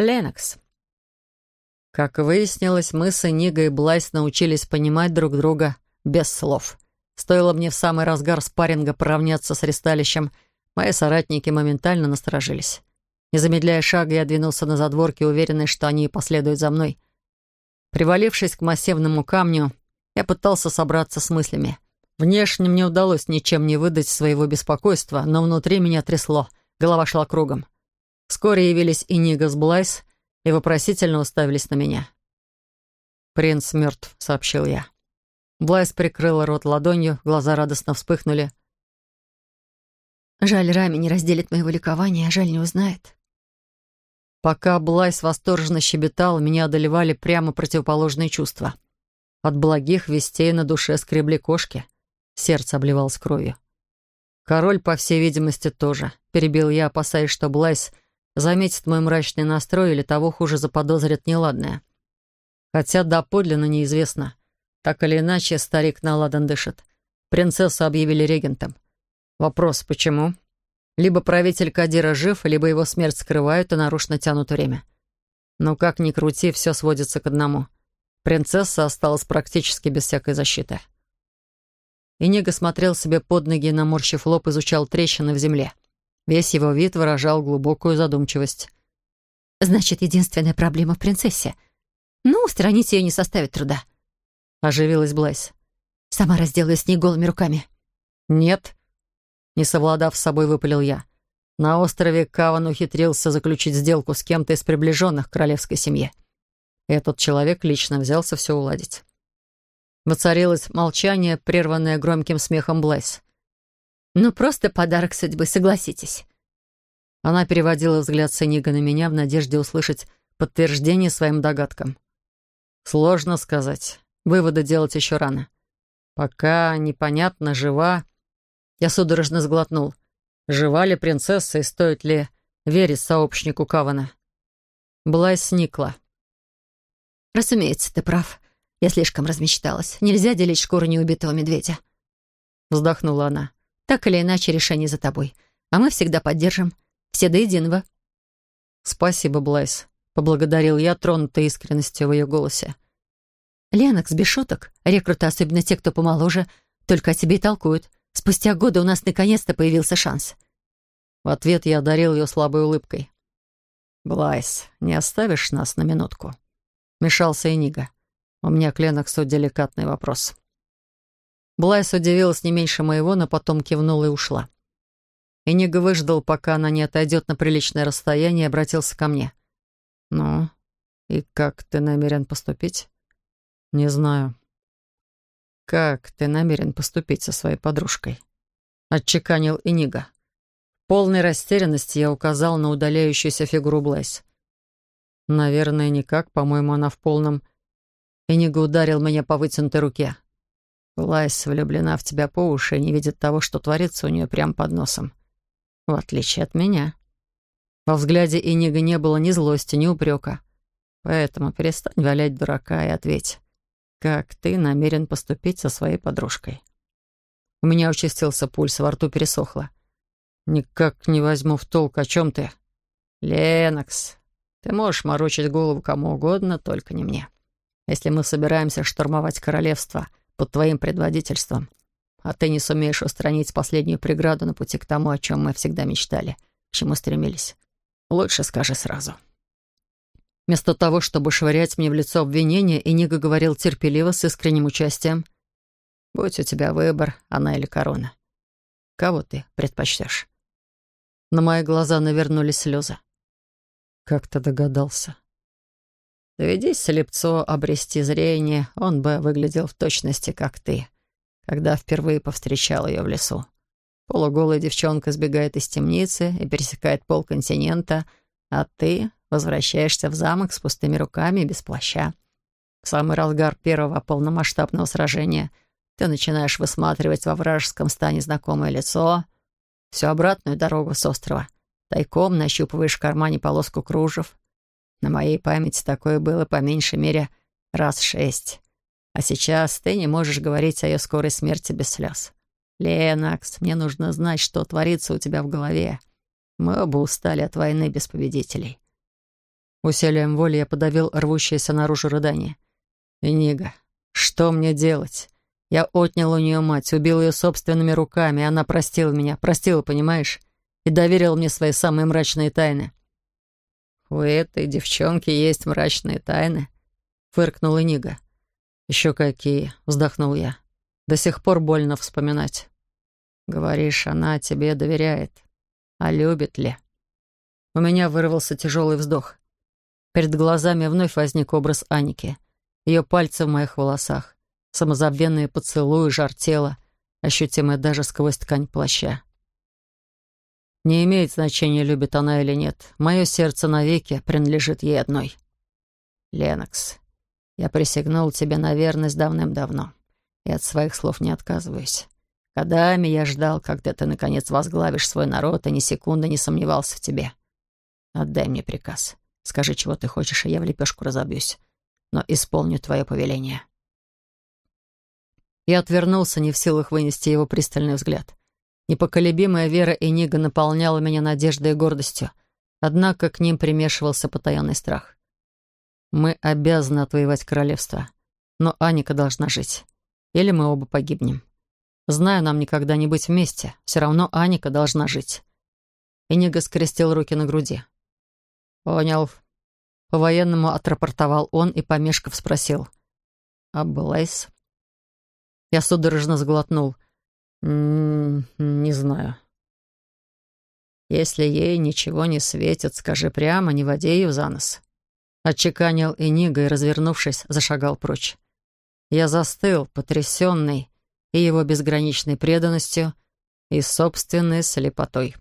Ленокс. Как выяснилось, мы с Энигой и Блайс научились понимать друг друга без слов. Стоило мне в самый разгар спарринга поравняться с ресталищем, мои соратники моментально насторожились. Не замедляя шага, я двинулся на задворки, уверенный, что они последуют за мной. Привалившись к массивному камню, я пытался собраться с мыслями. Внешне мне удалось ничем не выдать своего беспокойства, но внутри меня трясло, голова шла кругом. Вскоре явились Иниго с Блайс и вопросительно уставились на меня. «Принц мертв», — сообщил я. Блайс прикрыла рот ладонью, глаза радостно вспыхнули. «Жаль, Рами не разделит моего ликования, а жаль, не узнает». Пока Блайс восторженно щебетала, меня одолевали прямо противоположные чувства. От благих вестей на душе скребли кошки. Сердце обливалось кровью. Король, по всей видимости, тоже. Перебил я, опасаясь, что Блайс заметит мой мрачный настрой или того хуже заподозрит неладное. Хотя доподлинно неизвестно. Так или иначе, старик наладан дышит. Принцессу объявили регентом. Вопрос, почему? Либо правитель Кадира жив, либо его смерть скрывают и нарушно тянут время. Но как ни крути, все сводится к одному. Принцесса осталась практически без всякой защиты. Иниго смотрел себе под ноги, наморщив лоб, изучал трещины в земле. Весь его вид выражал глубокую задумчивость. «Значит, единственная проблема в принцессе. Ну, устранить ее не составит труда», — оживилась Блайс. «Сама разделаюсь с ней голыми руками». «Нет», не совладав с собой, выпалил я. На острове Каван ухитрился заключить сделку с кем-то из приближенных к королевской семье. Этот человек лично взялся все уладить. Воцарилось молчание, прерванное громким смехом Блайс. «Ну, просто подарок судьбы, согласитесь». Она переводила взгляд Сенига на меня в надежде услышать подтверждение своим догадкам. Сложно сказать. Выводы делать еще рано. Пока непонятно, жива я судорожно сглотнул. Жива ли принцесса и стоит ли верить сообщнику Кавана? Блайс сникла. «Разумеется, ты прав. Я слишком размечталась. Нельзя делить шкуру неубитого медведя». Вздохнула она. «Так или иначе, решение за тобой. А мы всегда поддержим. Все до единого». «Спасибо, Блайс», — поблагодарил я, тронутой искренностью в ее голосе. «Ленокс, без шуток. Рекруты, особенно те, кто помоложе, только о тебе и толкуют. Спустя годы у нас наконец-то появился шанс. В ответ я одарил ее слабой улыбкой. «Блайс, не оставишь нас на минутку?» Мешался Энига. «У меня к Леноксу деликатный вопрос». Блайс удивилась не меньше моего, но потом кивнула и ушла. Энига выждал, пока она не отойдет на приличное расстояние, и обратился ко мне. «Ну, и как ты намерен поступить?» «Не знаю. «Как ты намерен поступить со своей подружкой?» — отчеканил Инига. В полной растерянности я указал на удаляющуюся фигуру Блэйс. «Наверное, никак. По-моему, она в полном...» Инига ударил меня по вытянутой руке. Блайс влюблена в тебя по уши и не видит того, что творится у нее прямо под носом. В отличие от меня. Во взгляде Инига не было ни злости, ни упрека. Поэтому перестань валять дурака и ответь. Как ты намерен поступить со своей подружкой? У меня участился пульс, во рту пересохло. Никак не возьму в толк, о чем ты. Ленокс, ты можешь морочить голову кому угодно, только не мне. Если мы собираемся штурмовать королевство под твоим предводительством, а ты не сумеешь устранить последнюю преграду на пути к тому, о чем мы всегда мечтали, к чему стремились, лучше скажи сразу. Вместо того, чтобы швырять мне в лицо обвинения, Иниго говорил терпеливо, с искренним участием. «Будь у тебя выбор, она или корона. Кого ты предпочтешь?» На мои глаза навернулись слезы. «Как ты догадался?» «Доведись слепцо обрести зрение, он бы выглядел в точности, как ты, когда впервые повстречал ее в лесу. Полуголая девчонка сбегает из темницы и пересекает полконтинента, а ты Возвращаешься в замок с пустыми руками и без плаща. В самый разгар первого полномасштабного сражения ты начинаешь высматривать во вражеском стане знакомое лицо. Всю обратную дорогу с острова. Тайком нащупываешь в кармане полоску кружев. На моей памяти такое было по меньшей мере раз шесть. А сейчас ты не можешь говорить о ее скорой смерти без слез. Ленакс, мне нужно знать, что творится у тебя в голове. Мы оба устали от войны без победителей. Усилием воли я подавил рвущееся наружу рыдание. «Энига, что мне делать? Я отнял у нее мать, убил ее собственными руками, она простила меня, простила, понимаешь? И доверила мне свои самые мрачные тайны». «У этой девчонки есть мрачные тайны», — фыркнула Нига. «Еще какие», — вздохнул я. «До сих пор больно вспоминать». «Говоришь, она тебе доверяет. А любит ли?» У меня вырвался тяжелый вздох. Перед глазами вновь возник образ Аники. Ее пальцы в моих волосах, самозабвенные поцелуи, жар тела, ощутимые даже сквозь ткань плаща. Не имеет значения, любит она или нет. Мое сердце навеки принадлежит ей одной. Ленокс, я присягнул тебе на верность давным-давно, и от своих слов не отказываюсь. Годами я ждал, когда ты, наконец, возглавишь свой народ, и ни секунды не сомневался в тебе. Отдай мне приказ. Скажи, чего ты хочешь, и я в лепешку разобьюсь. Но исполню твое повеление». Я отвернулся, не в силах вынести его пристальный взгляд. Непоколебимая вера Энига наполняла меня надеждой и гордостью, однако к ним примешивался потаенный страх. Мы обязаны отвоевать королевство, но Аника должна жить. Или мы оба погибнем. Знаю, нам никогда не быть вместе, все равно Аника должна жить. Энига скрестил руки на груди. «Понял». По-военному отрапортовал он и, помешков, спросил. «А Блайс?» Я судорожно сглотнул. «М -м, «Не знаю». «Если ей ничего не светит, скажи прямо, не води ее за нос». Отчеканил Энига и, развернувшись, зашагал прочь. Я застыл, потрясенный и его безграничной преданностью, и собственной слепотой.